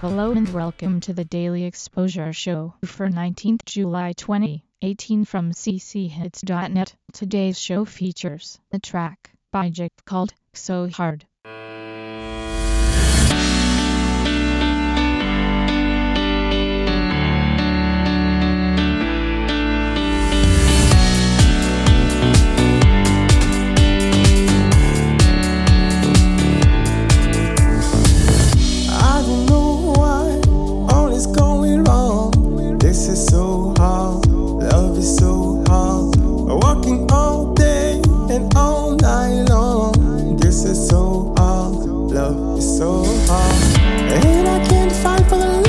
Hello and welcome to the Daily Exposure Show for 19th July 2018 from cchits.net. Today's show features a track by Jake called So Hard. So hard. And I can't fight for the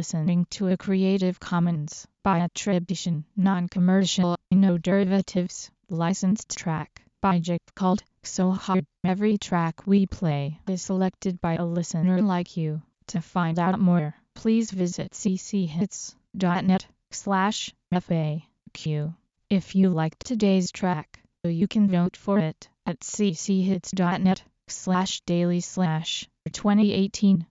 listening to a Creative Commons by attribution, non-commercial, no derivatives, licensed track by Jake called So Hard. Every track we play is selected by a listener like you. To find out more, please visit cchits.net slash FAQ. If you liked today's track, you can vote for it at cchits.net slash daily slash 2018